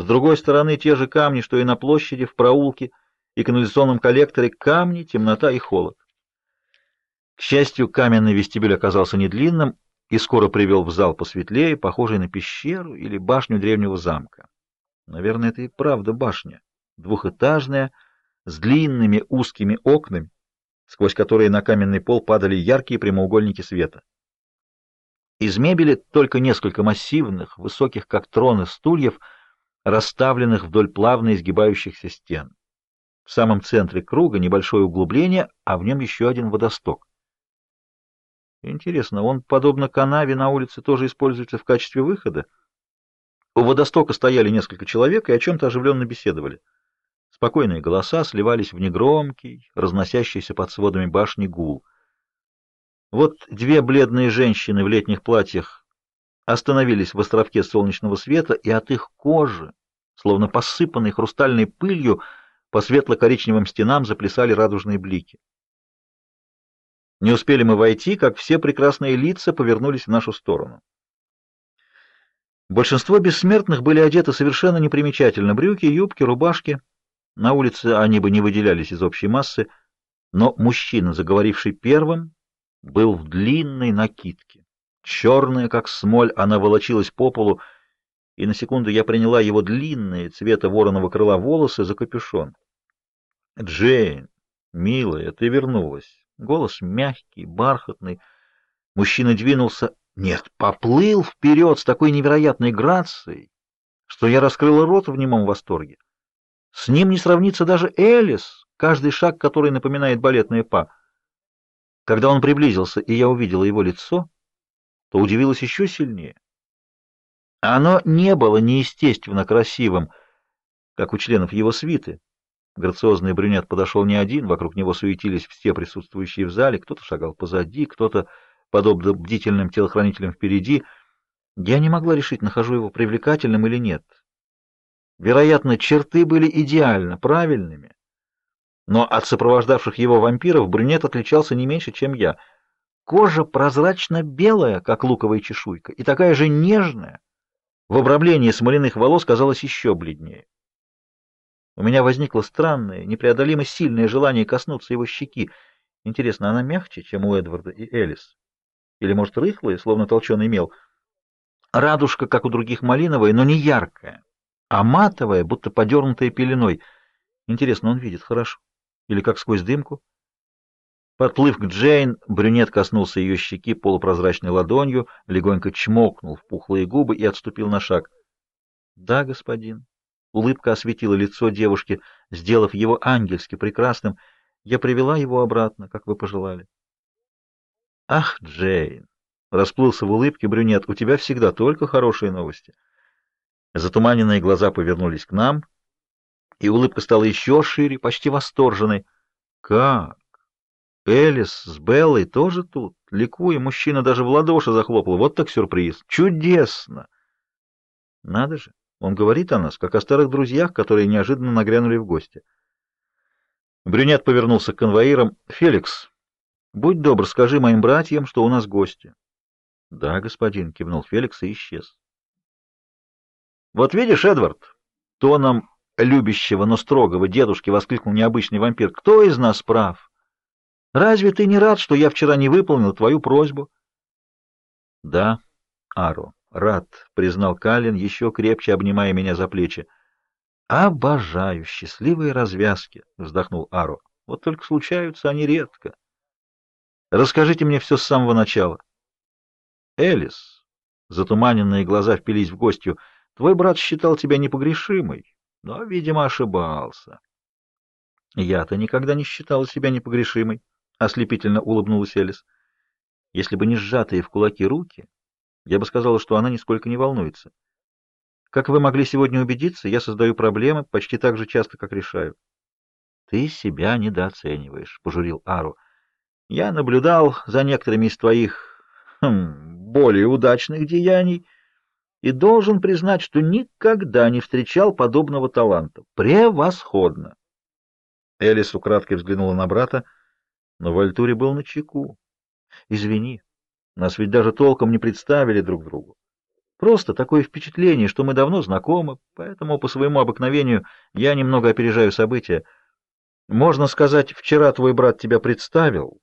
С другой стороны те же камни, что и на площади, в проулке и канализационном коллекторе, камни, темнота и холод. К счастью, каменный вестибюль оказался недлинным и скоро привел в зал посветлее, похожий на пещеру или башню древнего замка. Наверное, это и правда башня, двухэтажная, с длинными узкими окнами, сквозь которые на каменный пол падали яркие прямоугольники света. Из мебели только несколько массивных, высоких как троны стульев, расставленных вдоль плавно изгибающихся стен. В самом центре круга небольшое углубление, а в нем еще один водосток. Интересно, он, подобно канаве на улице, тоже используется в качестве выхода? У водостока стояли несколько человек и о чем-то оживленно беседовали. Спокойные голоса сливались в негромкий, разносящийся под сводами башни гул. Вот две бледные женщины в летних платьях остановились в островке солнечного света, и от их кожи, словно посыпанной хрустальной пылью, по светло-коричневым стенам заплясали радужные блики. Не успели мы войти, как все прекрасные лица повернулись в нашу сторону. Большинство бессмертных были одеты совершенно непримечательно. Брюки, юбки, рубашки. На улице они бы не выделялись из общей массы. Но мужчина, заговоривший первым, был в длинной накидке. Черная, как смоль, она волочилась по полу, и на секунду я приняла его длинные, цвета вороного крыла волосы за капюшон. «Джейн, милая, ты вернулась». Голос мягкий, бархатный. Мужчина двинулся, нет, поплыл вперед с такой невероятной грацией, что я раскрыла рот в немом восторге. С ним не сравнится даже Элис, каждый шаг который напоминает балетное па. Когда он приблизился, и я увидела его лицо, то удивилась еще сильнее. Оно не было неестественно красивым, как у членов его свиты. Грациозный брюнет подошел не один, вокруг него суетились все присутствующие в зале, кто-то шагал позади, кто-то, подобно бдительным телохранителям впереди. Я не могла решить, нахожу его привлекательным или нет. Вероятно, черты были идеально правильными, но от сопровождавших его вампиров брюнет отличался не меньше, чем я. Кожа прозрачно-белая, как луковая чешуйка, и такая же нежная. В обрамлении смоляных волос казалось еще бледнее. У меня возникло странное, непреодолимо сильное желание коснуться его щеки. Интересно, она мягче, чем у Эдварда и Элис? Или, может, рыхлая, словно толченый мел? Радужка, как у других, малиновая, но не яркая, а матовая, будто подернутая пеленой. Интересно, он видит хорошо? Или как сквозь дымку? Подплыв к Джейн, брюнет коснулся ее щеки полупрозрачной ладонью, легонько чмокнул в пухлые губы и отступил на шаг. — Да, господин. Улыбка осветила лицо девушки, сделав его ангельски прекрасным. Я привела его обратно, как вы пожелали. Ах, Джейн! Расплылся в улыбке брюнет. У тебя всегда только хорошие новости. Затуманенные глаза повернулись к нам, и улыбка стала еще шире, почти восторженной. Как? Элис с Беллой тоже тут? Ликуя, мужчина даже в ладоши захлопал. Вот так сюрприз. Чудесно! Надо же! Он говорит о нас, как о старых друзьях, которые неожиданно нагрянули в гости. Брюнет повернулся к конвоирам. «Феликс, будь добр, скажи моим братьям, что у нас гости». «Да, господин», — кивнул Феликс и исчез. «Вот видишь, Эдвард, тоном любящего, но строгого дедушки воскликнул необычный вампир. «Кто из нас прав? Разве ты не рад, что я вчера не выполнил твою просьбу?» «Да, Аро, Рад, признал Калин, еще крепче обнимая меня за плечи. Обожаю счастливые развязки, вздохнул Аро. Вот только случаются они редко. Расскажите мне все с самого начала. Элис, затуманенные глаза впились в гостью. Твой брат считал тебя непогрешимой, но, видимо, ошибался. Я-то никогда не считала себя непогрешимой, ослепительно улыбнулась Элис. Если бы не сжатые в кулаки руки, я бы сказала, что она нисколько не волнуется. Как вы могли сегодня убедиться, я создаю проблемы почти так же часто, как решаю. Ты себя недооцениваешь, пожурил Ару. Я наблюдал за некоторыми из твоих хм, более удачных деяний и должен признать, что никогда не встречал подобного таланта. Превосходно. Элис украдкой взглянула на брата, но Вальтури был на чеку. Извини, нас ведь даже толком не представили друг другу. Просто такое впечатление, что мы давно знакомы, поэтому по своему обыкновению я немного опережаю события. Можно сказать, вчера твой брат тебя представил,